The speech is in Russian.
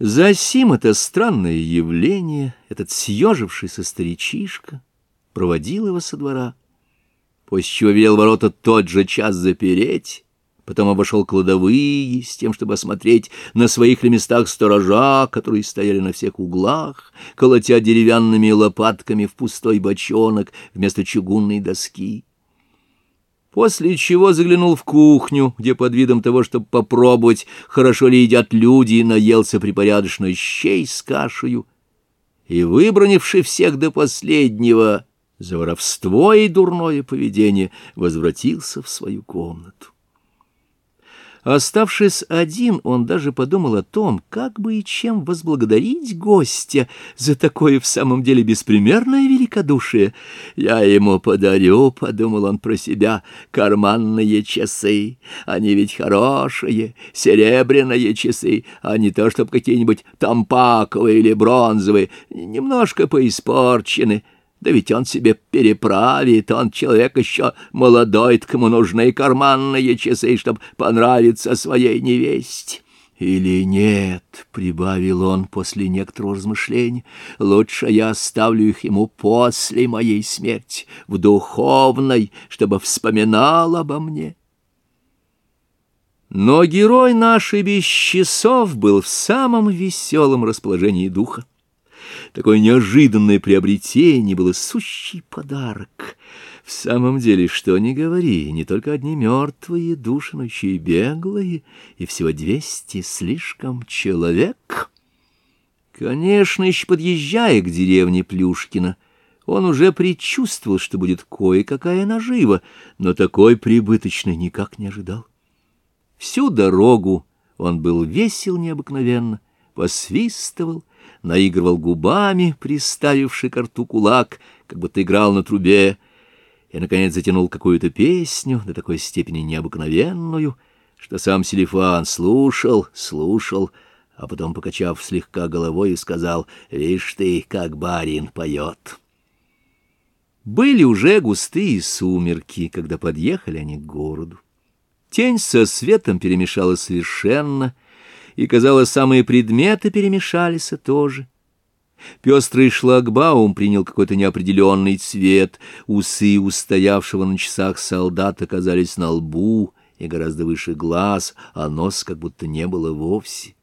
Засим это странное явление, этот съежившийся старичишка, проводил его со двора, после чего велел ворота тот же час запереть, потом обошел кладовые с тем, чтобы осмотреть на своих ли местах сторожа, которые стояли на всех углах, колотя деревянными лопатками в пустой бочонок вместо чугунной доски после чего заглянул в кухню, где под видом того, чтобы попробовать, хорошо ли едят люди, наелся припорядочно щей с кашею, и, выбронивший всех до последнего за воровство и дурное поведение, возвратился в свою комнату. Оставшись один, он даже подумал о том, как бы и чем возблагодарить гостя за такое в самом деле беспримерное великодушие. «Я ему подарю», — подумал он про себя, — «карманные часы. Они ведь хорошие, серебряные часы, а не то, чтобы какие-нибудь тампаковые или бронзовые, немножко поиспорчены». Да ведь он себе переправит, он человек еще молодой, кому нужны карманные часы, чтобы понравиться своей невесте. «Или нет», — прибавил он после некоторого размышления, — «лучше я оставлю их ему после моей смерти, в духовной, чтобы вспоминал обо мне». Но герой наш и без часов был в самом веселом расположении духа. Такое неожиданное приобретение было сущий подарок. В самом деле, что ни говори, не только одни мертвые души, но и беглые, и всего двести слишком человек. Конечно, еще подъезжая к деревне Плюшкина, он уже предчувствовал, что будет кое-какая нажива, но такой прибыточной никак не ожидал. Всю дорогу он был весел необыкновенно, посвистывал, наигрывал губами, приставивший к рту кулак, как будто играл на трубе, и, наконец, затянул какую-то песню до такой степени необыкновенную, что сам Селифан слушал, слушал, а потом, покачав слегка головой, сказал, «Вишь ты, как барин поет». Были уже густые сумерки, когда подъехали они к городу. Тень со светом перемешалась совершенно — и, казалось, самые предметы перемешались тоже. Пестрый шлагбаум принял какой-то неопределенный цвет, усы устоявшего на часах солдата оказались на лбу и гораздо выше глаз, а нос как будто не было вовсе.